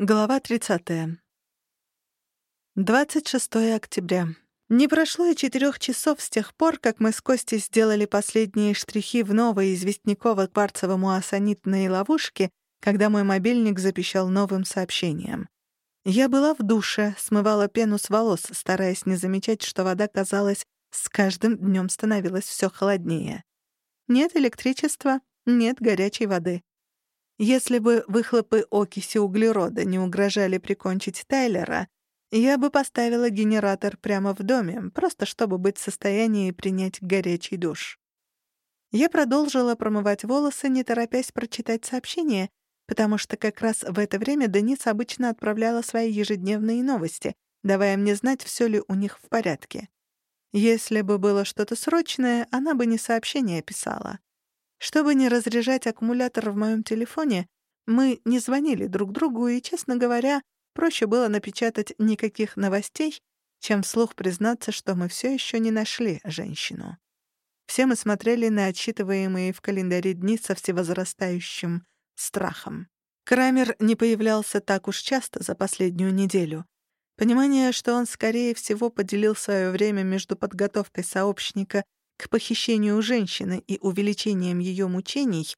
Глава 30. 26 октября. Не прошло и четырех часов с тех пор, как мы с Костей сделали последние штрихи в новой известняково-кварцево-муассанитной ловушке, когда мой мобильник запищал новым сообщением. Я была в душе, смывала пену с волос, стараясь не замечать, что вода, казалось, с каждым днем становилась все холоднее. Нет электричества, нет горячей воды. Если бы выхлопы окиси углерода не угрожали прикончить Тайлера, я бы поставила генератор прямо в доме, просто чтобы быть в состоянии принять горячий душ. Я продолжила промывать волосы, не торопясь прочитать сообщение, потому что как раз в это время Денис обычно отправляла свои ежедневные новости, давая мне знать, все ли у них в порядке. Если бы было что-то срочное, она бы не сообщение писала. Чтобы не разряжать аккумулятор в моем телефоне, мы не звонили друг другу, и, честно говоря, проще было напечатать никаких новостей, чем вслух признаться, что мы все еще не нашли женщину. Все мы смотрели на отсчитываемые в календаре дни со всевозрастающим страхом. Крамер не появлялся так уж часто за последнюю неделю. Понимание, что он, скорее всего, поделил свое время между подготовкой сообщника к похищению женщины и увеличением ее мучений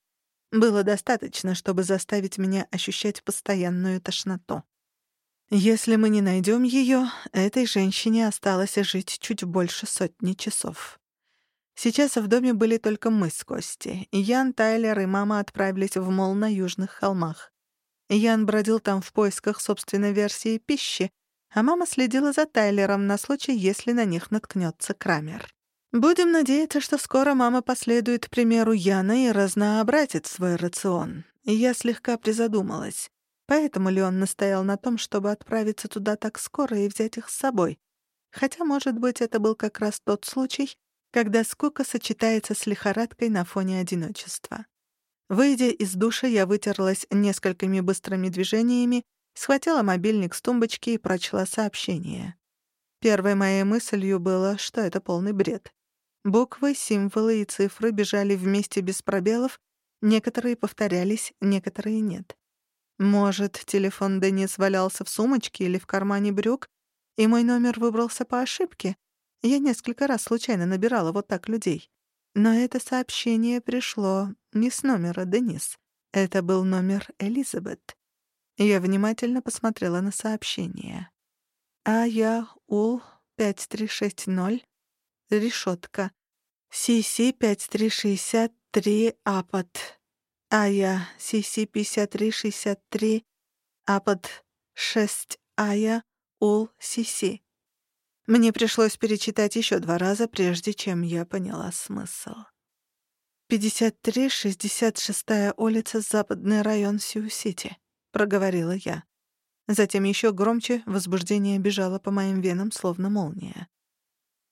было достаточно, чтобы заставить меня ощущать постоянную тошноту. Если мы не найдем ее, этой женщине осталось жить чуть больше сотни часов. Сейчас в доме были только мы с Костей. Ян, Тайлер и мама отправились в мол на Южных холмах. Ян бродил там в поисках собственной версии пищи, а мама следила за Тайлером на случай, если на них наткнется Крамер. Будем надеяться, что скоро мама последует примеру Яна и разнообразит свой рацион. я слегка призадумалась. Поэтому ли он настоял на том, чтобы отправиться туда так скоро и взять их с собой? Хотя, может быть, это был как раз тот случай, когда скука сочетается с лихорадкой на фоне одиночества. Выйдя из душа, я вытерлась несколькими быстрыми движениями, схватила мобильник с тумбочки и прочла сообщение. Первой моей мыслью было, что это полный бред. Буквы, символы и цифры бежали вместе без пробелов, некоторые повторялись, некоторые нет. Может, телефон Денис валялся в сумочке или в кармане брюк, и мой номер выбрался по ошибке? Я несколько раз случайно набирала вот так людей. Но это сообщение пришло не с номера Денис. Это был номер Элизабет. Я внимательно посмотрела на сообщение. А я Ул 5360 решетка. CC5363 апот. Ая CC5363 апот 6 Ая Ул CC. Мне пришлось перечитать еще два раза, прежде чем я поняла смысл. 53-66 улица, Западный район Сиу-Сити, проговорила я. Затем еще громче возбуждение бежало по моим венам, словно молния.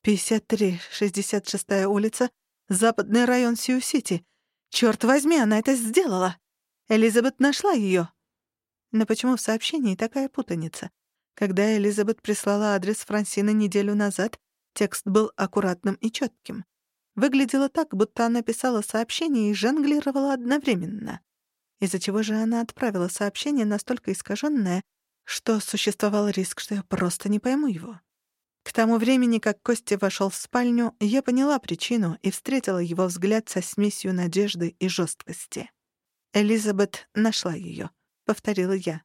53, 66-я улица, западный район Сью-Сити. Чёрт возьми, она это сделала! Элизабет нашла её. Но почему в сообщении такая путаница? Когда Элизабет прислала адрес Франсины неделю назад, текст был аккуратным и чётким. Выглядело так, будто она писала сообщение и жонглировала одновременно. Из-за чего же она отправила сообщение настолько искажённое, что существовал риск, что я просто не пойму его. К тому времени, как Костя вошел в спальню, я поняла причину и встретила его взгляд со смесью надежды и жесткости. «Элизабет нашла ее», — повторила я.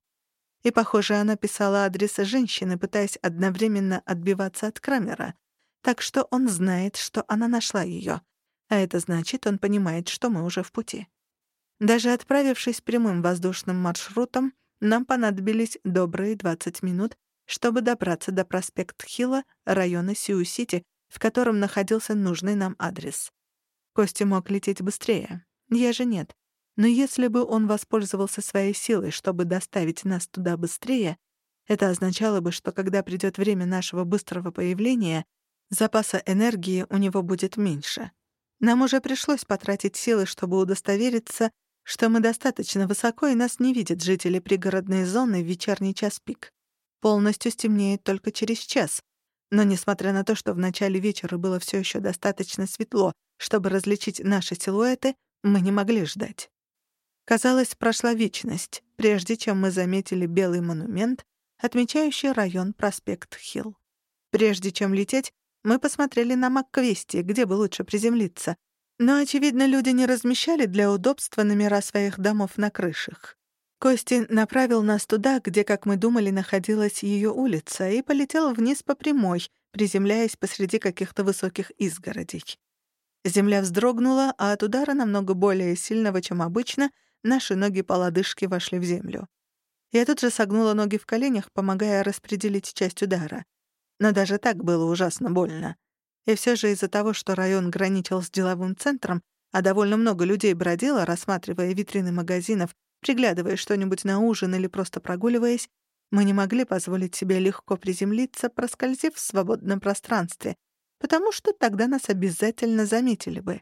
И, похоже, она писала адрес женщины, пытаясь одновременно отбиваться от Крамера. Так что он знает, что она нашла ее. А это значит, он понимает, что мы уже в пути. Даже отправившись прямым воздушным маршрутом, нам понадобились добрые 20 минут, чтобы добраться до проспект Хилла, района Сиу-Сити, в котором находился нужный нам адрес. Костя мог лететь быстрее. Я же нет. Но если бы он воспользовался своей силой, чтобы доставить нас туда быстрее, это означало бы, что когда придёт время нашего быстрого появления, запаса энергии у него будет меньше. Нам уже пришлось потратить силы, чтобы удостовериться, что мы достаточно высоко и нас не видят жители пригородной зоны в вечерний час пик полностью стемнеет только через час. Но несмотря на то, что в начале вечера было все еще достаточно светло, чтобы различить наши силуэты, мы не могли ждать. Казалось, прошла вечность, прежде чем мы заметили белый монумент, отмечающий район проспект Хилл. Прежде чем лететь, мы посмотрели на МакКвести, где бы лучше приземлиться. Но, очевидно, люди не размещали для удобства номера своих домов на крышах. Кости направил нас туда, где, как мы думали, находилась ее улица, и полетел вниз по прямой, приземляясь посреди каких-то высоких изгородей. Земля вздрогнула, а от удара намного более сильного, чем обычно, наши ноги по лодыжке вошли в землю. Я тут же согнула ноги в коленях, помогая распределить часть удара. Но даже так было ужасно больно. И все же из-за того, что район граничил с деловым центром, а довольно много людей бродило, рассматривая витрины магазинов Приглядывая что-нибудь на ужин или просто прогуливаясь, мы не могли позволить себе легко приземлиться, проскользив в свободном пространстве, потому что тогда нас обязательно заметили бы.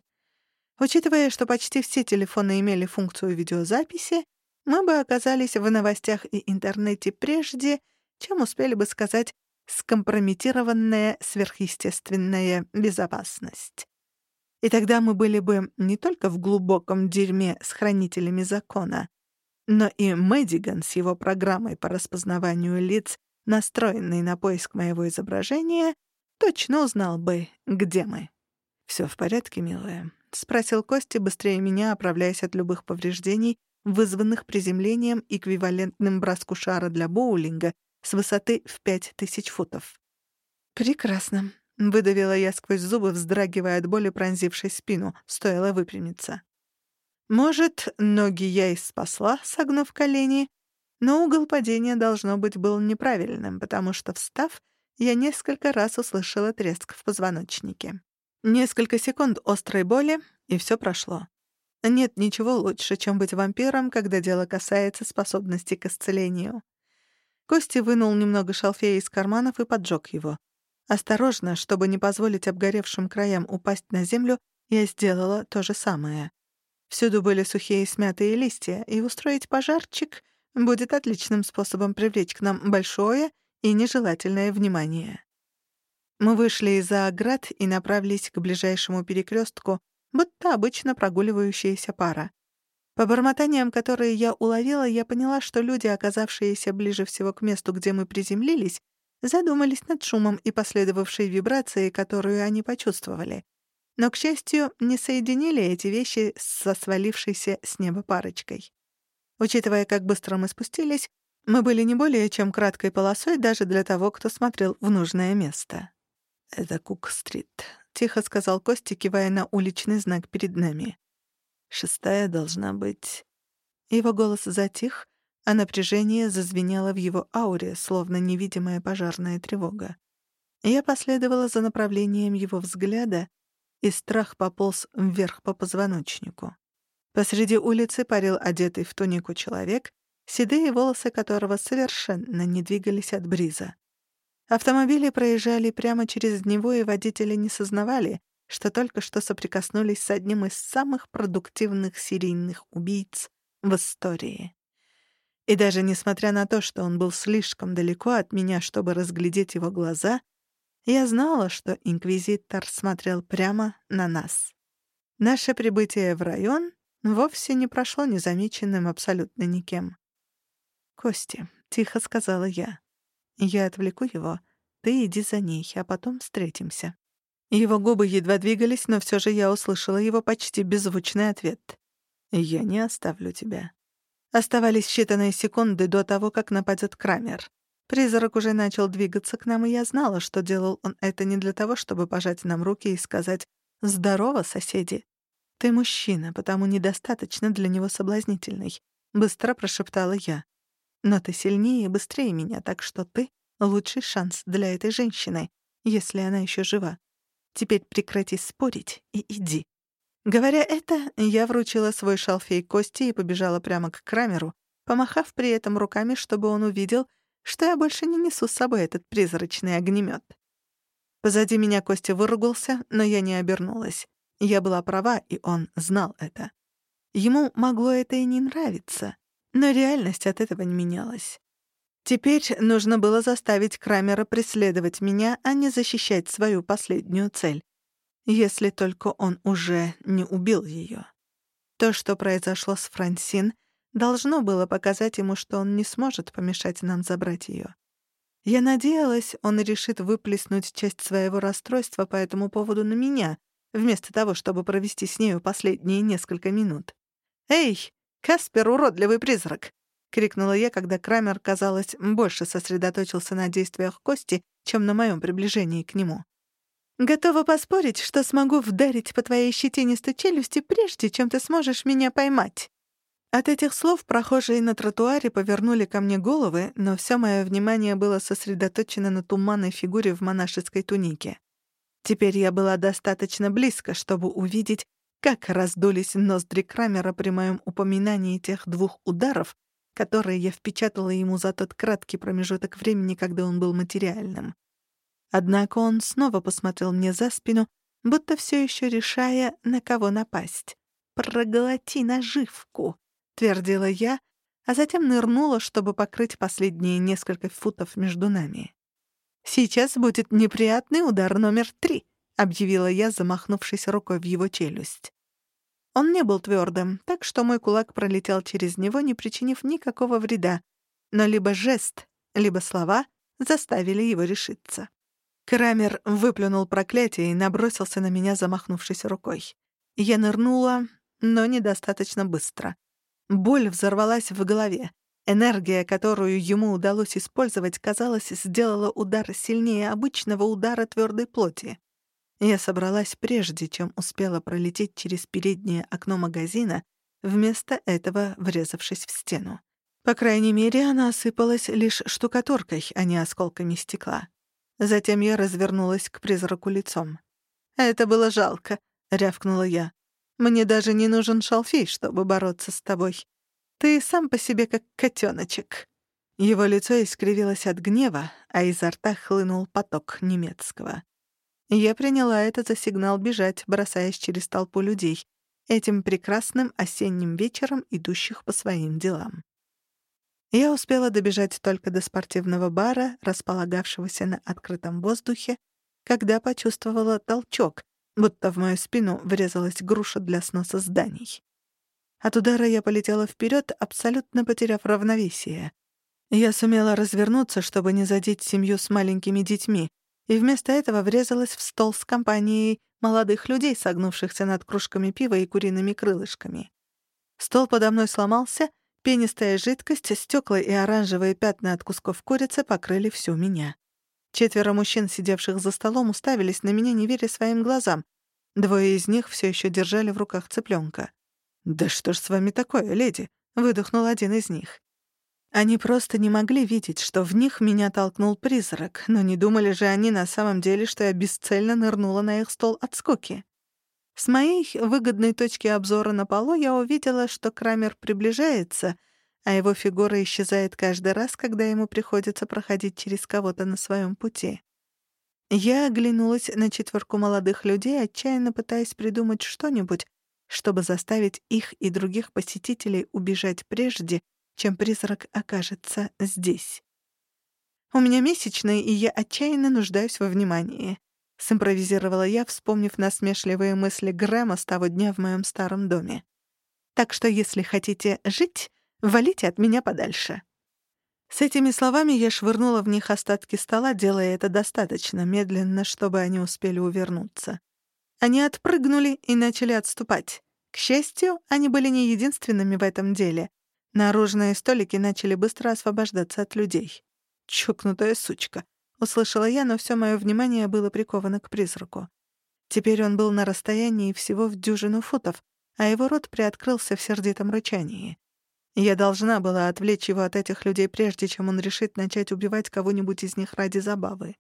Учитывая, что почти все телефоны имели функцию видеозаписи, мы бы оказались в новостях и интернете прежде, чем успели бы сказать «скомпрометированная сверхъестественная безопасность». И тогда мы были бы не только в глубоком дерьме с хранителями закона, но и Мэддиган с его программой по распознаванию лиц, настроенной на поиск моего изображения, точно узнал бы, где мы. «Всё в порядке, милая?» — спросил Костя быстрее меня, оправляясь от любых повреждений, вызванных приземлением, эквивалентным броску шара для боулинга с высоты в пять тысяч футов. «Прекрасно», — выдавила я сквозь зубы, вздрагивая от боли, пронзившей спину, стоило выпрямиться. Может, ноги я и спасла, согнув колени, но угол падения, должно быть, был неправильным, потому что, встав, я несколько раз услышала треск в позвоночнике. Несколько секунд острой боли, и все прошло. Нет ничего лучше, чем быть вампиром, когда дело касается способности к исцелению. Кости вынул немного шалфея из карманов и поджег его. Осторожно, чтобы не позволить обгоревшим краям упасть на землю, я сделала то же самое. Всюду были сухие смятые листья, и устроить пожарчик будет отличным способом привлечь к нам большое и нежелательное внимание. Мы вышли из-за оград и направились к ближайшему перекрестку, будто обычно прогуливающаяся пара. По бормотаниям, которые я уловила, я поняла, что люди, оказавшиеся ближе всего к месту, где мы приземлились, задумались над шумом и последовавшей вибрацией, которую они почувствовали но, к счастью, не соединили эти вещи со свалившейся с неба парочкой. Учитывая, как быстро мы спустились, мы были не более чем краткой полосой даже для того, кто смотрел в нужное место. «Это Кук-стрит», — тихо сказал Костя, кивая на уличный знак перед нами. «Шестая должна быть...» Его голос затих, а напряжение зазвенело в его ауре, словно невидимая пожарная тревога. Я последовала за направлением его взгляда, и страх пополз вверх по позвоночнику. Посреди улицы парил одетый в тунику человек, седые волосы которого совершенно не двигались от бриза. Автомобили проезжали прямо через него, и водители не сознавали, что только что соприкоснулись с одним из самых продуктивных серийных убийц в истории. И даже несмотря на то, что он был слишком далеко от меня, чтобы разглядеть его глаза, я знала, что инквизитор смотрел прямо на нас. Наше прибытие в район вовсе не прошло незамеченным абсолютно никем. «Кости», — тихо сказала я. «Я отвлеку его. Ты иди за ней, а потом встретимся». Его губы едва двигались, но все же я услышала его почти беззвучный ответ. «Я не оставлю тебя». Оставались считанные секунды до того, как нападет Крамер. Призрак уже начал двигаться к нам, и я знала, что делал он это не для того, чтобы пожать нам руки и сказать «Здорово, соседи». «Ты мужчина, потому недостаточно для него соблазнительный», — быстро прошептала я. «Но ты сильнее и быстрее меня, так что ты — лучший шанс для этой женщины, если она еще жива. Теперь прекрати спорить и иди». Говоря это, я вручила свой шалфей Кости и побежала прямо к Крамеру, помахав при этом руками, чтобы он увидел — что я больше не несу с собой этот призрачный огнемет. Позади меня Костя выругался, но я не обернулась. Я была права, и он знал это. Ему могло это и не нравиться, но реальность от этого не менялась. Теперь нужно было заставить Крамера преследовать меня, а не защищать свою последнюю цель. Если только он уже не убил ее. То, что произошло с Франсин, должно было показать ему, что он не сможет помешать нам забрать ее. Я надеялась, он решит выплеснуть часть своего расстройства по этому поводу на меня, вместо того, чтобы провести с нею последние несколько минут. «Эй, Каспер, уродливый призрак!» — крикнула я, когда Крамер, казалось, больше сосредоточился на действиях Кости, чем на моем приближении к нему. «Готова поспорить, что смогу вдарить по твоей щетинистой челюсти, прежде чем ты сможешь меня поймать». От этих слов прохожие на тротуаре повернули ко мне головы, но все мое внимание было сосредоточено на туманной фигуре в монашеской тунике. Теперь я была достаточно близко, чтобы увидеть, как раздулись ноздри Крамера при моем упоминании тех двух ударов, которые я впечатала ему за тот краткий промежуток времени, когда он был материальным. Однако он снова посмотрел мне за спину, будто все еще решая, на кого напасть. «Проглоти наживку!» — твердила я, а затем нырнула, чтобы покрыть последние несколько футов между нами. «Сейчас будет неприятный удар номер три», — объявила я, замахнувшись рукой в его челюсть. Он не был твердым, так что мой кулак пролетел через него, не причинив никакого вреда, но либо жест, либо слова заставили его решиться. Крамер выплюнул проклятие и набросился на меня, замахнувшись рукой. Я нырнула, но недостаточно быстро. Боль взорвалась в голове. Энергия, которую ему удалось использовать, казалось, сделала удар сильнее обычного удара твердой плоти. Я собралась прежде, чем успела пролететь через переднее окно магазина, вместо этого врезавшись в стену. По крайней мере, она осыпалась лишь штукатуркой, а не осколками стекла. Затем я развернулась к призраку лицом. «Это было жалко», — рявкнула я. «Мне даже не нужен шалфей, чтобы бороться с тобой. Ты сам по себе как котеночек». Его лицо искривилось от гнева, а изо рта хлынул поток немецкого. Я приняла это за сигнал бежать, бросаясь через толпу людей, этим прекрасным осенним вечером идущих по своим делам. Я успела добежать только до спортивного бара, располагавшегося на открытом воздухе, когда почувствовала толчок, будто в мою спину врезалась груша для сноса зданий. От удара я полетела вперед, абсолютно потеряв равновесие. Я сумела развернуться, чтобы не задеть семью с маленькими детьми, и вместо этого врезалась в стол с компанией молодых людей, согнувшихся над кружками пива и куриными крылышками. Стол подо мной сломался, пенистая жидкость, стекла и оранжевые пятна от кусков курицы покрыли всю меня. Четверо мужчин, сидевших за столом, уставились на меня, не веря своим глазам. Двое из них все еще держали в руках цыпленка. «Да что ж с вами такое, леди?» — выдохнул один из них. Они просто не могли видеть, что в них меня толкнул призрак, но не думали же они на самом деле, что я бесцельно нырнула на их стол от скуки. С моей выгодной точки обзора на полу я увидела, что Крамер приближается, а его фигура исчезает каждый раз, когда ему приходится проходить через кого-то на своем пути. Я оглянулась на четверку молодых людей, отчаянно пытаясь придумать что-нибудь, чтобы заставить их и других посетителей убежать прежде, чем призрак окажется здесь. «У меня месячные, и я отчаянно нуждаюсь во внимании», — симпровизировала я, вспомнив насмешливые мысли Грэма с того дня в моем старом доме. «Так что, если хотите жить, валите от меня подальше». С этими словами я швырнула в них остатки стола, делая это достаточно медленно, чтобы они успели увернуться. Они отпрыгнули и начали отступать. К счастью, они были не единственными в этом деле. Наружные столики начали быстро освобождаться от людей. «Чокнутая сучка», — услышала я, но все мое внимание было приковано к призраку. Теперь он был на расстоянии всего в дюжину футов, а его рот приоткрылся в сердитом рычании. Я должна была отвлечь его от этих людей, прежде чем он решит начать убивать кого-нибудь из них ради забавы.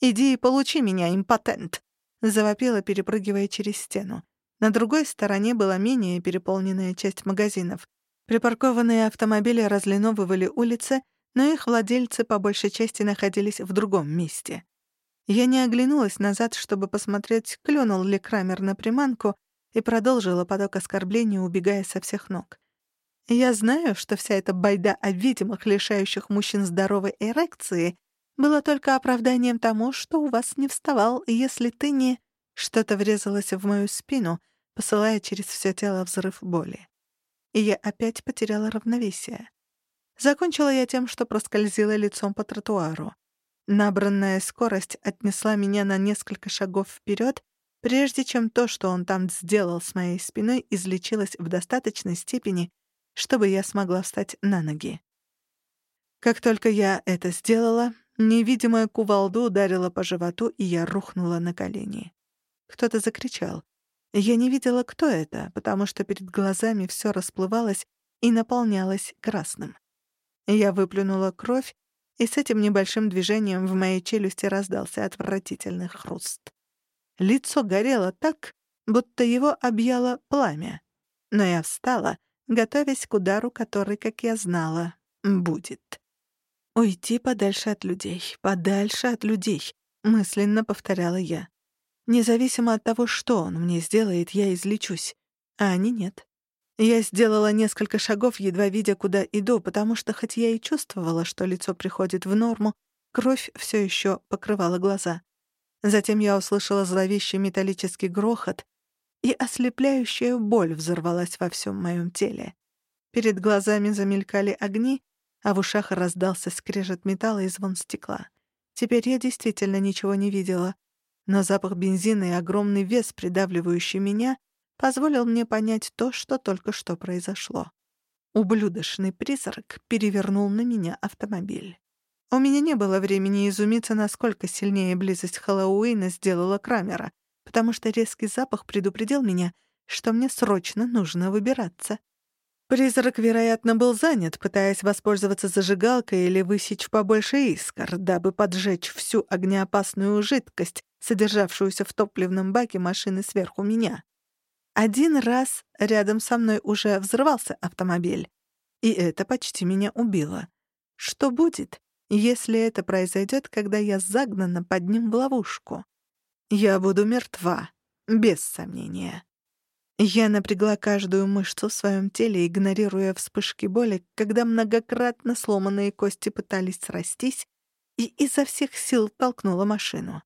«Иди и получи меня, импотент!» — завопила, перепрыгивая через стену. На другой стороне была менее переполненная часть магазинов — Припаркованные автомобили разлиновывали улицы, но их владельцы по большей части находились в другом месте. Я не оглянулась назад, чтобы посмотреть, клюнул ли Крамер на приманку, и продолжила поток оскорблений, убегая со всех ног. Я знаю, что вся эта байда о видимых, лишающих мужчин здоровой эрекции была только оправданием тому, что у вас не вставал, если ты не... Что-то врезалось в мою спину, посылая через все тело взрыв боли. И я опять потеряла равновесие. Закончила я тем, что проскользила лицом по тротуару. Набранная скорость отнесла меня на несколько шагов вперед, прежде чем то, что он там сделал с моей спиной, излечилось в достаточной степени, чтобы я смогла встать на ноги. Как только я это сделала, невидимая кувалда ударила по животу, и я рухнула на колени. Кто-то закричал. Я не видела, кто это, потому что перед глазами все расплывалось и наполнялось красным. Я выплюнула кровь, и с этим небольшим движением в моей челюсти раздался отвратительный хруст. Лицо горело так, будто его объяло пламя. Но я встала, готовясь к удару, который, как я знала, будет. «Уйти подальше от людей, подальше от людей», — мысленно повторяла я. «Независимо от того, что он мне сделает, я излечусь, а они нет». Я сделала несколько шагов, едва видя, куда иду, потому что хоть я и чувствовала, что лицо приходит в норму, кровь все еще покрывала глаза. Затем я услышала зловещий металлический грохот, и ослепляющая боль взорвалась во всем моем теле. Перед глазами замелькали огни, а в ушах раздался скрежет металла и звон стекла. Теперь я действительно ничего не видела, но запах бензина и огромный вес, придавливающий меня, позволил мне понять то, что только что произошло. Ублюдочный призрак перевернул на меня автомобиль. У меня не было времени изумиться, насколько сильнее близость Хэллоуина сделала Крамера, потому что резкий запах предупредил меня, что мне срочно нужно выбираться. Призрак, вероятно, был занят, пытаясь воспользоваться зажигалкой или высечь побольше искр, дабы поджечь всю огнеопасную жидкость, содержавшуюся в топливном баке машины сверху меня. Один раз рядом со мной уже взрывался автомобиль, и это почти меня убило. Что будет, если это произойдет, когда я загнана под ним в ловушку? Я буду мертва, без сомнения. Я напрягла каждую мышцу в своем теле, игнорируя вспышки боли, когда многократно сломанные кости пытались срастись, и изо всех сил толкнула машину.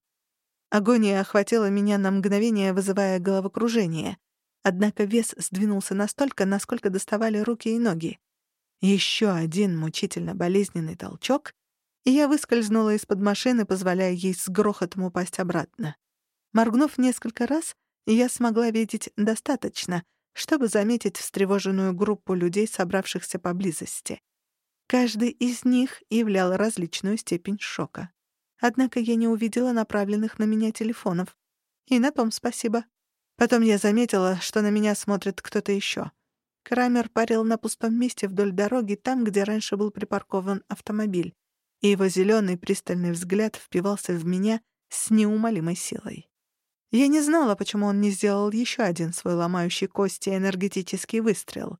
Агония охватила меня на мгновение, вызывая головокружение. Однако вес сдвинулся настолько, насколько доставали руки и ноги. Еще один мучительно болезненный толчок, и я выскользнула из-под машины, позволяя ей с грохотом упасть обратно. Моргнув несколько раз, я смогла видеть достаточно, чтобы заметить встревоженную группу людей, собравшихся поблизости. Каждый из них являл различную степень шока. Однако я не увидела направленных на меня телефонов. И на том спасибо. Потом я заметила, что на меня смотрит кто-то еще. Крамер парил на пустом месте вдоль дороги, там, где раньше был припаркован автомобиль, и его зеленый пристальный взгляд впивался в меня с неумолимой силой. Я не знала, почему он не сделал еще один свой ломающий кости энергетический выстрел.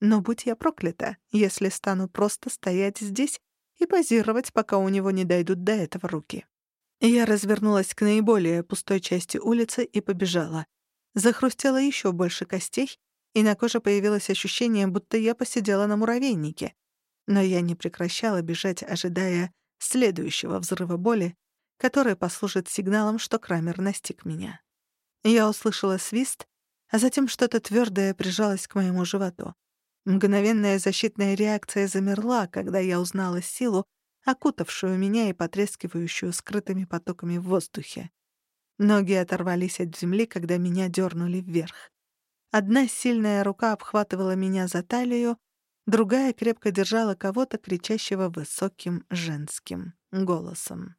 Но будь я проклята, если стану просто стоять здесь и позировать, пока у него не дойдут до этого руки. Я развернулась к наиболее пустой части улицы и побежала. Захрустело еще больше костей, и на коже появилось ощущение, будто я посидела на муравейнике. Но я не прекращала бежать, ожидая следующего взрыва боли, который послужит сигналом, что Крамер настиг меня. Я услышала свист, а затем что-то твердое прижалось к моему животу. Мгновенная защитная реакция замерла, когда я узнала силу, окутавшую меня и потрескивающую скрытыми потоками в воздухе. Ноги оторвались от земли, когда меня дернули вверх. Одна сильная рука обхватывала меня за талию, другая крепко держала кого-то, кричащего высоким женским голосом.